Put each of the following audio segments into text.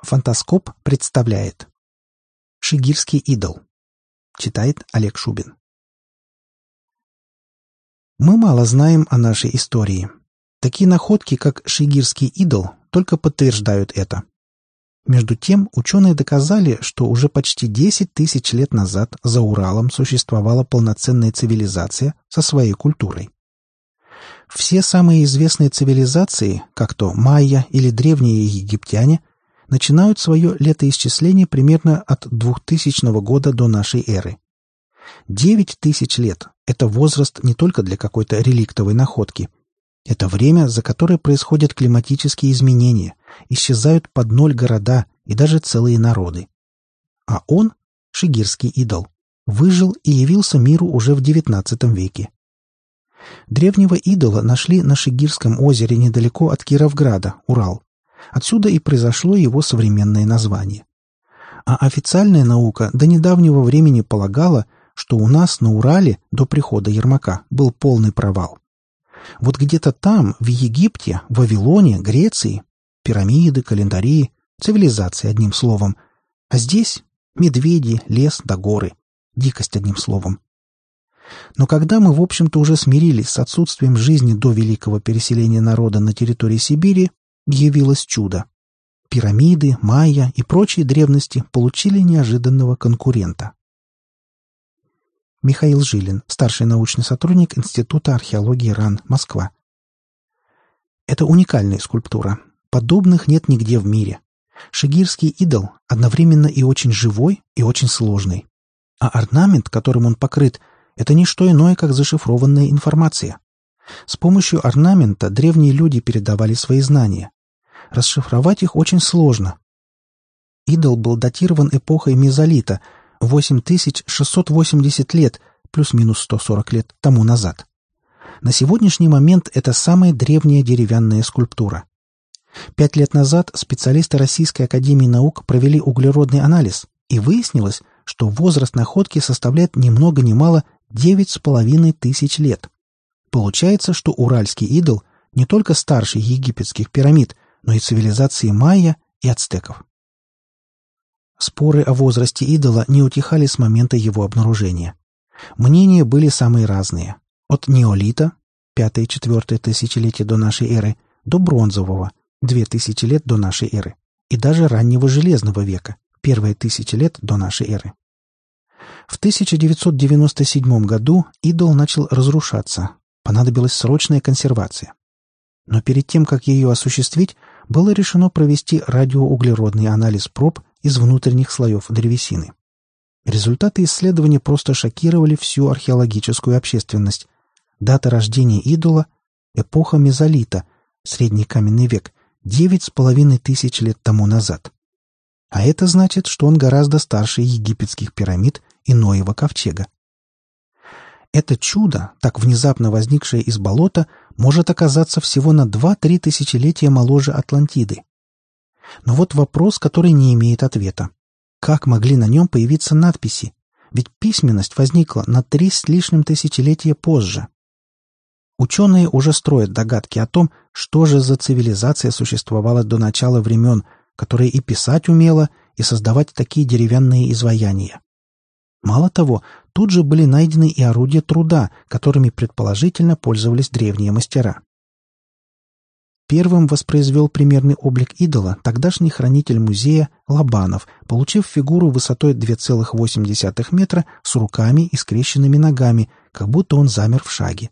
Фантаскоп представляет Шигирский идол Читает Олег Шубин Мы мало знаем о нашей истории. Такие находки, как Шигирский идол, только подтверждают это. Между тем, ученые доказали, что уже почти 10 тысяч лет назад за Уралом существовала полноценная цивилизация со своей культурой. Все самые известные цивилизации, как то майя или древние египтяне, начинают свое летоисчисление примерно от 2000 года до нашей эры. Девять тысяч лет – это возраст не только для какой-то реликтовой находки. Это время, за которое происходят климатические изменения, исчезают под ноль города и даже целые народы. А он, шигирский идол, выжил и явился миру уже в XIX веке. Древнего идола нашли на Шигирском озере недалеко от Кировграда, Урал. Отсюда и произошло его современное название. А официальная наука до недавнего времени полагала, что у нас на Урале до прихода Ермака был полный провал. Вот где-то там, в Египте, Вавилоне, Греции, пирамиды, календари, цивилизация, одним словом. А здесь медведи, лес да горы. Дикость, одним словом. Но когда мы, в общем-то, уже смирились с отсутствием жизни до великого переселения народа на территории Сибири, явилось чудо. Пирамиды, майя и прочие древности получили неожиданного конкурента. Михаил Жилин, старший научный сотрудник Института археологии РАН, Москва. Это уникальная скульптура. Подобных нет нигде в мире. Шигирский идол одновременно и очень живой, и очень сложный. А орнамент, которым он покрыт, это не что иное, как зашифрованная информация. С помощью орнамента древние люди передавали свои знания. Расшифровать их очень сложно. Идол был датирован эпохой мезолита, 8680 лет, плюс-минус 140 лет тому назад. На сегодняшний момент это самая древняя деревянная скульптура. Пять лет назад специалисты Российской Академии Наук провели углеродный анализ, и выяснилось, что возраст находки составляет ни много ни мало девять с половиной тысяч лет. Получается, что уральский идол не только старше египетских пирамид, но и цивилизации майя и ацтеков. Споры о возрасте идола не утихали с момента его обнаружения. Мнения были самые разные. От неолита, 5-4 тысячелетие до нашей эры, до бронзового, 2000 лет до нашей эры, и даже раннего железного века, первые тысячи лет до нашей эры. В 1997 году идол начал разрушаться. Понадобилась срочная консервация. Но перед тем, как ее осуществить, было решено провести радиоуглеродный анализ проб из внутренних слоев древесины. Результаты исследования просто шокировали всю археологическую общественность. Дата рождения идола – эпоха мезолита, средний каменный век, девять с половиной тысяч лет тому назад. А это значит, что он гораздо старше египетских пирамид и Ноева ковчега. Это чудо, так внезапно возникшее из болота, может оказаться всего на 2-3 тысячелетия моложе Атлантиды. Но вот вопрос, который не имеет ответа. Как могли на нем появиться надписи? Ведь письменность возникла на три с лишним тысячелетия позже. Ученые уже строят догадки о том, что же за цивилизация существовала до начала времен, которая и писать умела, и создавать такие деревянные изваяния. Мало того, тут же были найдены и орудия труда, которыми предположительно пользовались древние мастера. Первым воспроизвел примерный облик идола тогдашний хранитель музея Лобанов, получив фигуру высотой 2,8 метра с руками и скрещенными ногами, как будто он замер в шаге.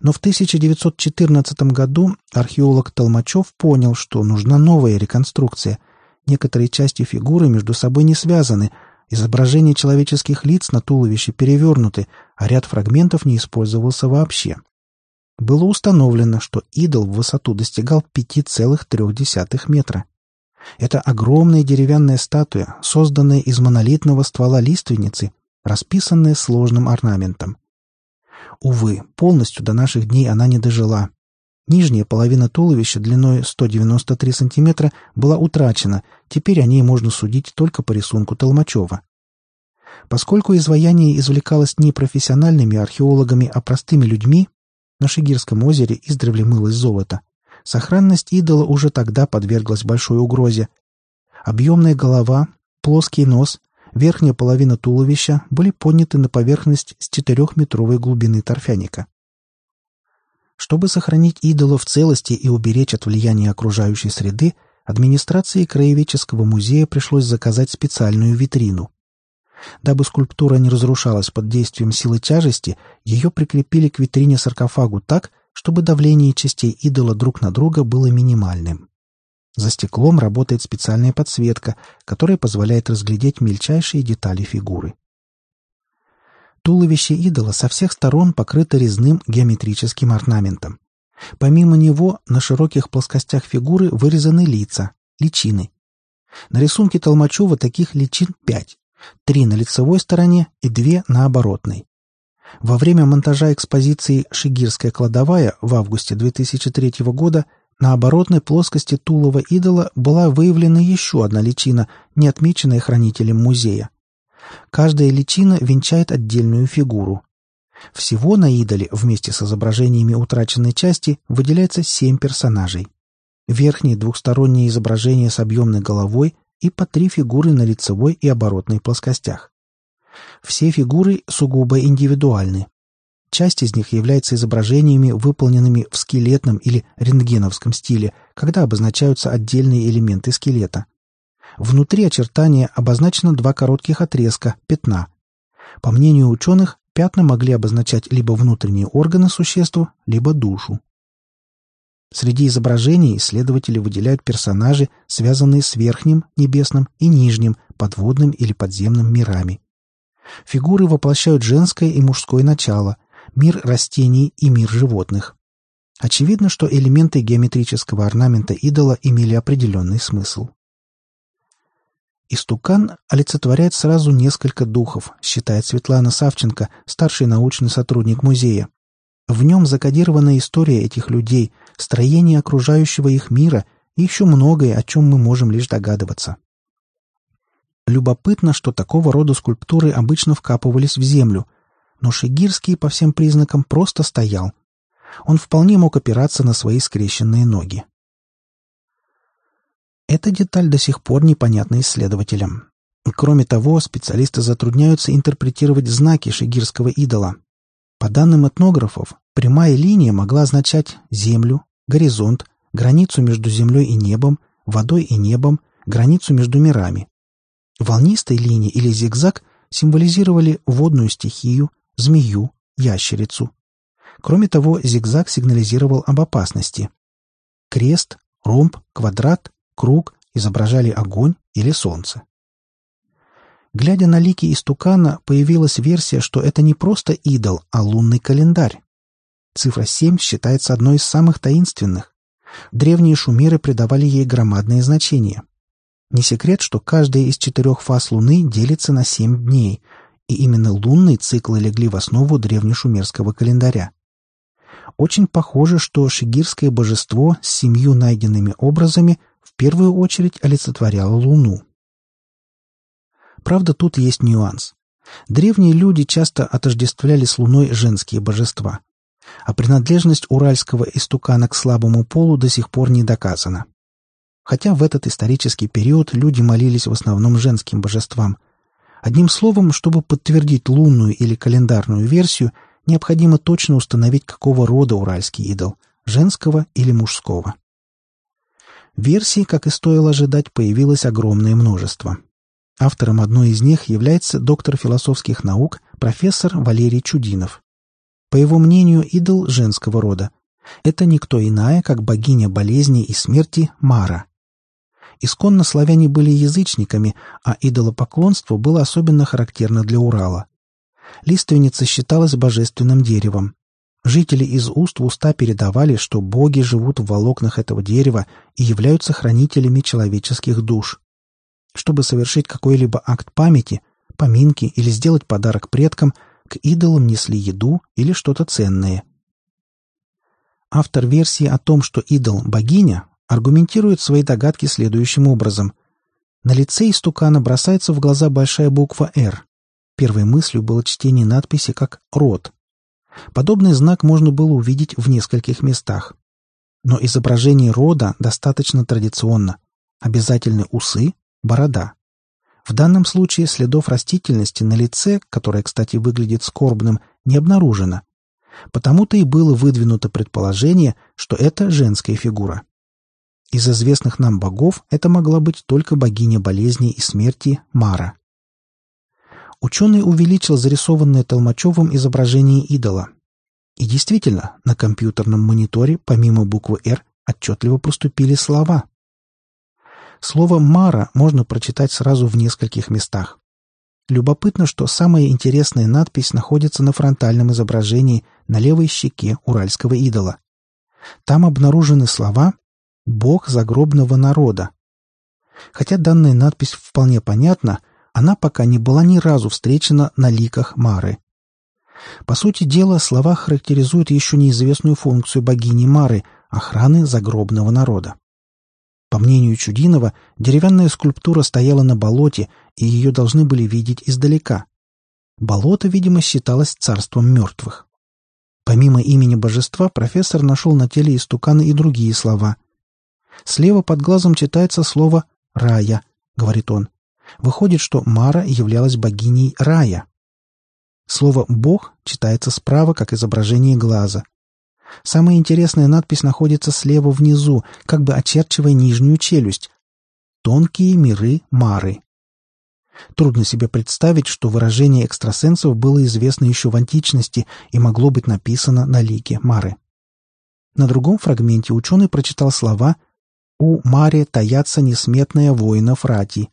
Но в 1914 году археолог Толмачев понял, что нужна новая реконструкция. Некоторые части фигуры между собой не связаны, изображения человеческих лиц на туловище перевернуты, а ряд фрагментов не использовался вообще. Было установлено, что идол в высоту достигал 5,3 метра. Это огромная деревянная статуя, созданная из монолитного ствола лиственницы, расписанная сложным орнаментом. Увы, полностью до наших дней она не дожила. Нижняя половина туловища длиной 193 сантиметра была утрачена, теперь о ней можно судить только по рисунку Толмачева. Поскольку изваяние извлекалось не профессиональными археологами, а простыми людьми, на Шигирском озере издревле мылось золото. Сохранность идола уже тогда подверглась большой угрозе. Объемная голова, плоский нос, верхняя половина туловища были подняты на поверхность с четырехметровой глубины торфяника. Чтобы сохранить идола в целости и уберечь от влияния окружающей среды, администрации Краеведческого музея пришлось заказать специальную витрину. Дабы скульптура не разрушалась под действием силы тяжести, ее прикрепили к витрине саркофагу так, чтобы давление частей идола друг на друга было минимальным. За стеклом работает специальная подсветка, которая позволяет разглядеть мельчайшие детали фигуры. Туловище идола со всех сторон покрыто резным геометрическим орнаментом. Помимо него на широких плоскостях фигуры вырезаны лица, личины. На рисунке Толмачева таких личин пять. Три на лицевой стороне и две на оборотной. Во время монтажа экспозиции «Шигирская кладовая» в августе 2003 года на оборотной плоскости тулова идола была выявлена еще одна личина, не отмеченная хранителем музея. Каждая личина венчает отдельную фигуру. Всего на идоле вместе с изображениями утраченной части выделяется семь персонажей. Верхнее двухстороннее изображение с объемной головой и по три фигуры на лицевой и оборотной плоскостях. Все фигуры сугубо индивидуальны. Часть из них является изображениями, выполненными в скелетном или рентгеновском стиле, когда обозначаются отдельные элементы скелета. Внутри очертания обозначено два коротких отрезка, пятна. По мнению ученых, пятна могли обозначать либо внутренние органы существа, либо душу. Среди изображений исследователи выделяют персонажи, связанные с верхним, небесным и нижним, подводным или подземным мирами. Фигуры воплощают женское и мужское начало, мир растений и мир животных. Очевидно, что элементы геометрического орнамента идола имели определенный смысл. Истукан олицетворяет сразу несколько духов, считает Светлана Савченко, старший научный сотрудник музея. В нем закодирована история этих людей, строение окружающего их мира и еще многое, о чем мы можем лишь догадываться. Любопытно, что такого рода скульптуры обычно вкапывались в землю, но Шигирский по всем признакам просто стоял. Он вполне мог опираться на свои скрещенные ноги. Эта деталь до сих пор непонятна исследователям. Кроме того, специалисты затрудняются интерпретировать знаки шигирского идола. По данным этнографов, прямая линия могла означать землю, горизонт, границу между землей и небом, водой и небом, границу между мирами. Волнистая линия или зигзаг символизировали водную стихию, змею, ящерицу. Кроме того, зигзаг сигнализировал об опасности. Крест, ромб, квадрат круг изображали огонь или солнце. Глядя на лики истукана, появилась версия, что это не просто идол, а лунный календарь. Цифра 7 считается одной из самых таинственных. Древние шумеры придавали ей громадное значение. Не секрет, что каждая из четырех фаз Луны делится на семь дней, и именно лунные циклы легли в основу древнешумерского календаря. Очень похоже, что шигирское божество с семью найденными образами в первую очередь олицетворяла Луну. Правда, тут есть нюанс. Древние люди часто отождествляли с Луной женские божества, а принадлежность уральского истукана к слабому полу до сих пор не доказана. Хотя в этот исторический период люди молились в основном женским божествам. Одним словом, чтобы подтвердить лунную или календарную версию, необходимо точно установить, какого рода уральский идол – женского или мужского. Версий, как и стоило ожидать, появилось огромное множество. Автором одной из них является доктор философских наук профессор Валерий Чудинов. По его мнению, идол женского рода. Это никто иная, как богиня болезни и смерти Мара. Исконно славяне были язычниками, а идолопоклонство было особенно характерно для Урала. Лиственница считалась божественным деревом. Жители из уст в уста передавали, что боги живут в волокнах этого дерева и являются хранителями человеческих душ. Чтобы совершить какой-либо акт памяти, поминки или сделать подарок предкам, к идолам несли еду или что-то ценное. Автор версии о том, что идол – богиня, аргументирует свои догадки следующим образом. На лице истукана бросается в глаза большая буква «Р». Первой мыслью было чтение надписи как «род», Подобный знак можно было увидеть в нескольких местах. Но изображение рода достаточно традиционно. Обязательны усы, борода. В данном случае следов растительности на лице, которое, кстати, выглядит скорбным, не обнаружено. Потому-то и было выдвинуто предположение, что это женская фигура. Из известных нам богов это могла быть только богиня болезни и смерти Мара. Ученый увеличил зарисованное Толмачевым изображение идола. И действительно, на компьютерном мониторе, помимо буквы «Р», отчетливо проступили слова. Слово «Мара» можно прочитать сразу в нескольких местах. Любопытно, что самая интересная надпись находится на фронтальном изображении на левой щеке уральского идола. Там обнаружены слова «Бог загробного народа». Хотя данная надпись вполне понятна, она пока не была ни разу встречена на ликах Мары. По сути дела, слова характеризуют еще неизвестную функцию богини Мары – охраны загробного народа. По мнению Чудинова, деревянная скульптура стояла на болоте, и ее должны были видеть издалека. Болото, видимо, считалось царством мертвых. Помимо имени божества, профессор нашел на теле истукана и другие слова. Слева под глазом читается слово «рая», — говорит он. Выходит, что Мара являлась богиней рая. Слово «бог» читается справа, как изображение глаза. Самая интересная надпись находится слева внизу, как бы очерчивая нижнюю челюсть. «Тонкие миры Мары». Трудно себе представить, что выражение экстрасенсов было известно еще в античности и могло быть написано на лике Мары. На другом фрагменте ученый прочитал слова «У Маре таятся несметные воинов рати».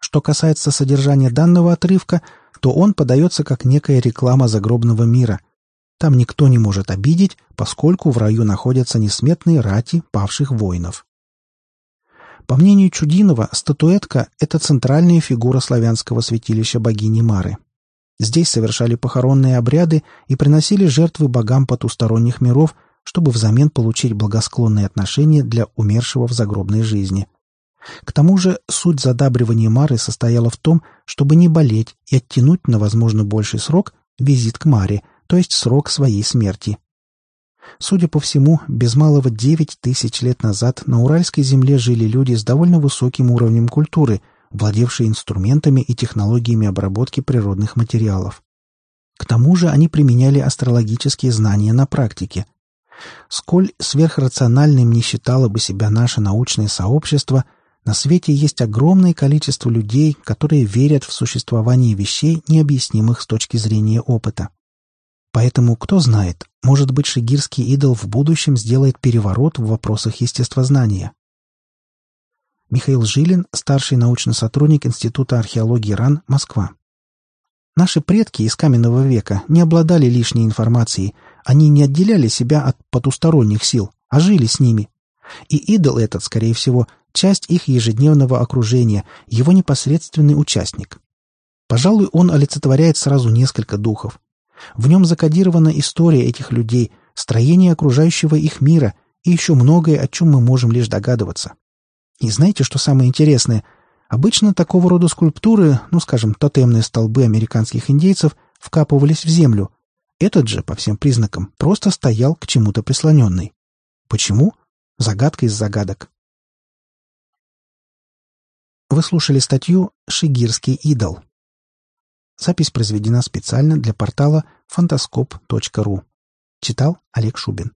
Что касается содержания данного отрывка, то он подается как некая реклама загробного мира. Там никто не может обидеть, поскольку в раю находятся несметные рати павших воинов. По мнению Чудинова, статуэтка – это центральная фигура славянского святилища богини Мары. Здесь совершали похоронные обряды и приносили жертвы богам потусторонних миров, чтобы взамен получить благосклонные отношения для умершего в загробной жизни – к тому же суть задабривания Мары состояла в том, чтобы не болеть и оттянуть на, возможно, больший срок визит к Маре, то есть срок своей смерти. Судя по всему, без малого девять тысяч лет назад на Уральской земле жили люди с довольно высоким уровнем культуры, владевшие инструментами и технологиями обработки природных материалов. К тому же они применяли астрологические знания на практике. Сколь сверхрациональным не считало бы себя наше научное сообщество – на свете есть огромное количество людей, которые верят в существование вещей, необъяснимых с точки зрения опыта. Поэтому, кто знает, может быть, шигирский идол в будущем сделает переворот в вопросах естествознания. Михаил Жилин, старший научный сотрудник Института археологии РАН, Москва. Наши предки из каменного века не обладали лишней информацией, они не отделяли себя от потусторонних сил, а жили с ними. И идол этот, скорее всего, часть их ежедневного окружения, его непосредственный участник. Пожалуй, он олицетворяет сразу несколько духов. В нем закодирована история этих людей, строение окружающего их мира и еще многое, о чем мы можем лишь догадываться. И знаете, что самое интересное? Обычно такого рода скульптуры, ну, скажем, тотемные столбы американских индейцев, вкапывались в землю. Этот же, по всем признакам, просто стоял к чему-то прислоненный. Почему? Загадка из загадок. Вы слушали статью «Шигирский идол». Запись произведена специально для портала фантаскоп.ру. Читал Олег Шубин.